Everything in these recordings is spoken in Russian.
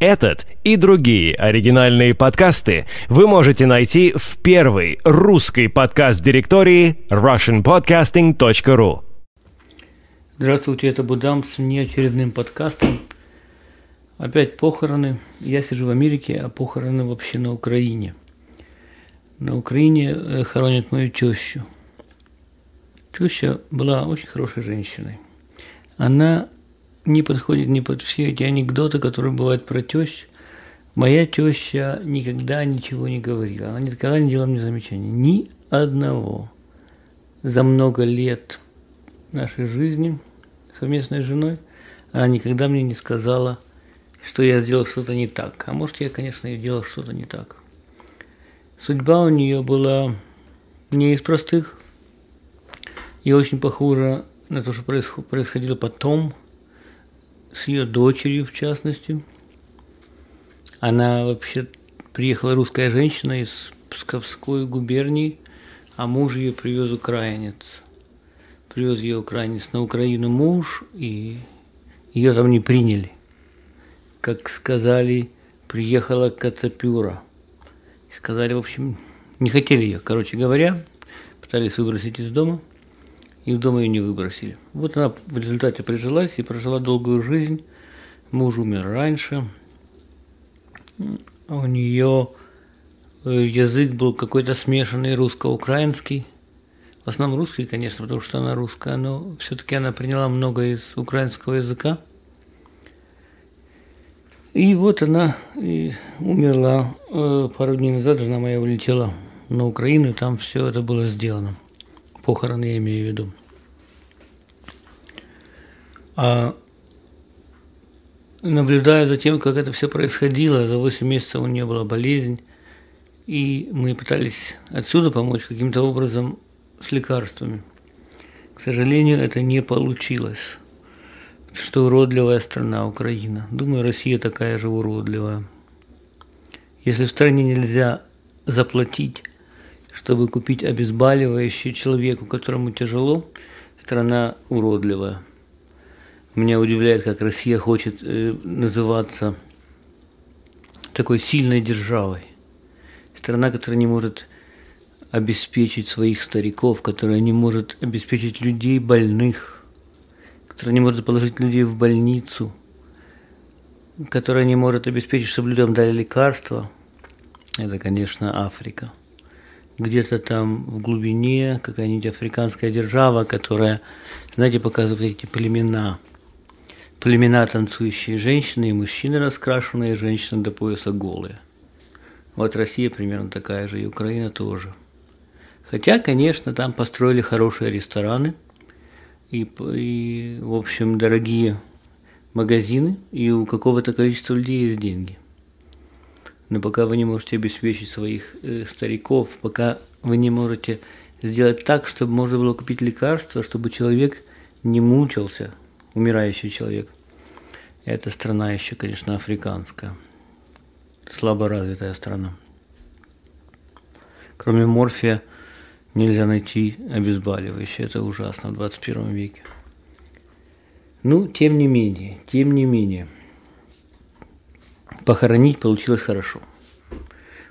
Этот и другие оригинальные подкасты вы можете найти в первой русской подкаст-директории russianpodcasting.ru Здравствуйте, это Будам с неочередным подкастом. Опять похороны. Я сижу в Америке, а похороны вообще на Украине. На Украине э, хоронят мою тещу. Теща была очень хорошей женщиной. Она не подходит ни под все эти анекдоты, которые бывают про тещ. Моя теща никогда ничего не говорила. Она никогда не делала мне замечаний. Ни одного. За много лет нашей жизни совместной с женой она никогда мне не сказала, что я сделал что-то не так. А может, я, конечно, и делал что-то не так. Судьба у нее была не из простых и очень похожа на то, что происходило потом – с ее дочерью, в частности. Она вообще приехала русская женщина из Псковской губернии, а муж ее привез украинец. Привез ее украинец на Украину муж, и ее там не приняли. Как сказали, приехала Кацапюра. Сказали, в общем, не хотели ее, короче говоря, пытались выбросить из дома – и в дом ее не выбросили. Вот она в результате прижилась и прожила долгую жизнь. Муж умер раньше. У нее э, язык был какой-то смешанный русско-украинский. В основном русский, конечно, потому что она русская, но все-таки она приняла много из украинского языка. И вот она и умерла э, пару дней назад, жена моя улетела на Украину, и там все это было сделано похороны я имею в виду. А наблюдая за тем, как это все происходило, за 8 месяцев у нее была болезнь, и мы пытались отсюда помочь каким-то образом с лекарствами. К сожалению, это не получилось. Что уродливая страна Украина. Думаю, Россия такая же уродливая. Если в стране нельзя заплатить чтобы купить обезболивающее человеку, которому тяжело, страна уродливая. Меня удивляет, как Россия хочет э, называться такой сильной державой. Страна, которая не может обеспечить своих стариков, которая не может обеспечить людей больных, которая не может положить людей в больницу, которая не может обеспечить, чтобы людям дали лекарства. Это, конечно, Африка где-то там в глубине какая-нибудь африканская держава, которая, знаете, показывает эти племена. Племена танцующие женщины и мужчины раскрашенные, женщины до пояса голые. Вот Россия примерно такая же, и Украина тоже. Хотя, конечно, там построили хорошие рестораны и, и в общем, дорогие магазины, и у какого-то количества людей есть деньги – но пока вы не можете обеспечить своих э, стариков, пока вы не можете сделать так, чтобы можно было купить лекарства, чтобы человек не мучился, умирающий человек. Эта страна еще, конечно, африканская, слабо развитая страна. Кроме морфия нельзя найти обезболивающее, это ужасно в 21 веке. Ну, тем не менее, тем не менее – похоронить получилось хорошо.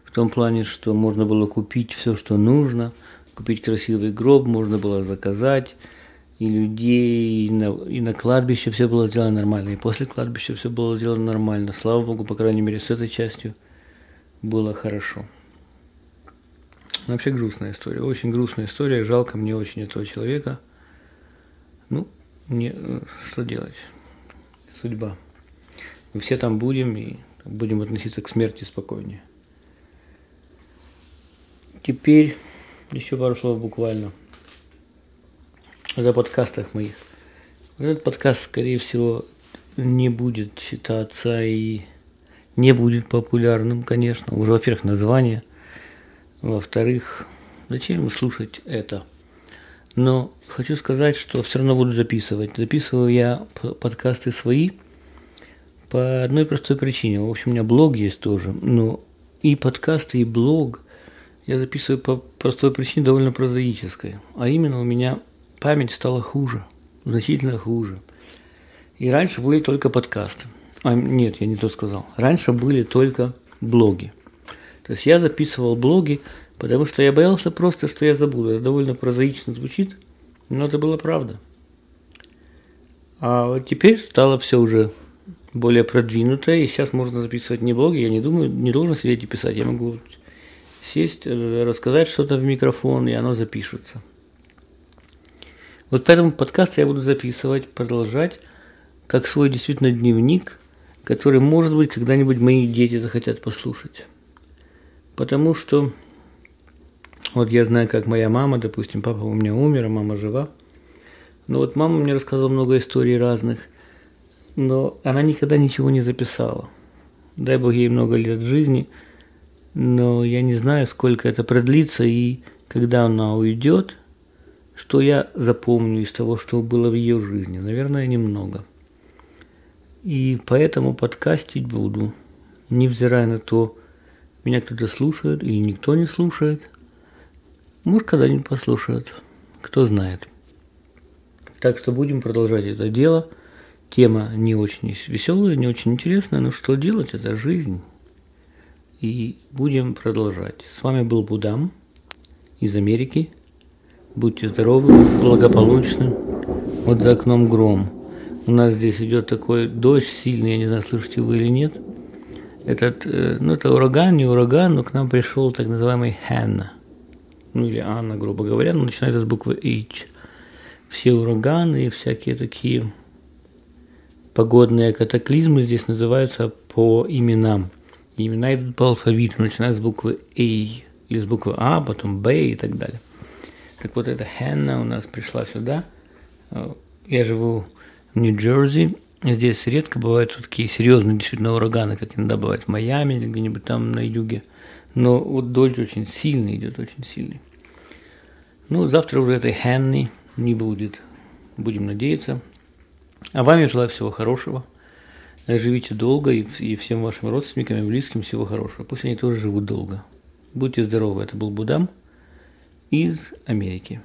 В том плане, что можно было купить все, что нужно, купить красивый гроб, можно было заказать, и людей, и на, и на кладбище все было сделано нормально, и после кладбища все было сделано нормально. Слава Богу, по крайней мере, с этой частью было хорошо. Вообще грустная история, очень грустная история, жалко мне очень этого человека. Ну, не, э, что делать? Судьба. Мы все там будем, и будем относиться к смерти спокойнее. Теперь еще пару слов буквально о подкастах моих. этот подкаст, скорее всего, не будет считаться и не будет популярным, конечно. Уже, во-первых, название. Во-вторых, зачем слушать это? Но хочу сказать, что все равно буду записывать. Записываю я подкасты свои – по одной простой причине. В общем, у меня блог есть тоже. Но и подкасты, и блог я записываю по простой причине довольно прозаической. А именно у меня память стала хуже, значительно хуже. И раньше были только подкасты. А, нет, я не то сказал. Раньше были только блоги. То есть я записывал блоги, потому что я боялся просто, что я забуду. Это довольно прозаично звучит, но это была правда. А вот теперь стало все уже более продвинутое, и сейчас можно записывать не блоги, я не думаю, не должен сидеть и писать, я могу сесть, э, рассказать что-то в микрофон, и оно запишется. Вот поэтому подкаст я буду записывать, продолжать, как свой действительно дневник, который, может быть, когда-нибудь мои дети захотят послушать. Потому что вот я знаю, как моя мама, допустим, папа у меня умер, а мама жива. Но вот мама мне рассказывала много историй разных, но она никогда ничего не записала. Дай бог ей много лет жизни, но я не знаю, сколько это продлится и когда она уйдет, что я запомню из того, что было в ее жизни. Наверное, немного. И поэтому подкастить буду, невзирая на то, меня кто-то слушает или никто не слушает. Может, когда-нибудь послушают. Кто знает. Так что будем продолжать это дело. Тема не очень веселая, не очень интересная, но что делать, это жизнь. И будем продолжать. С вами был Будам из Америки. Будьте здоровы, благополучны. Вот за окном гром. У нас здесь идет такой дождь сильный, я не знаю, слышите вы или нет – этот, э, ну, это ураган, не ураган, но к нам пришел так называемый Ханна, ну, или Анна, грубо говоря, но начинается с буквы H. Все ураганы и всякие такие погодные катаклизмы здесь называются по именам. Имена идут по алфавиту, начиная с буквы A или с буквы А, потом Б и так далее. Так вот, эта Ханна у нас пришла сюда. Э, я живу в Нью-Джерси, Здесь редко бывают вот такие серьезные действительно ураганы, как иногда бывает в Майами или где-нибудь там на юге. Но вот дождь очень сильный идет, очень сильный. Ну, завтра уже этой Хенни не будет. Будем надеяться. А вам я желаю всего хорошего. Живите долго и, и всем вашим родственникам и близким всего хорошего. Пусть они тоже живут долго. Будьте здоровы. Это был Будам из Америки.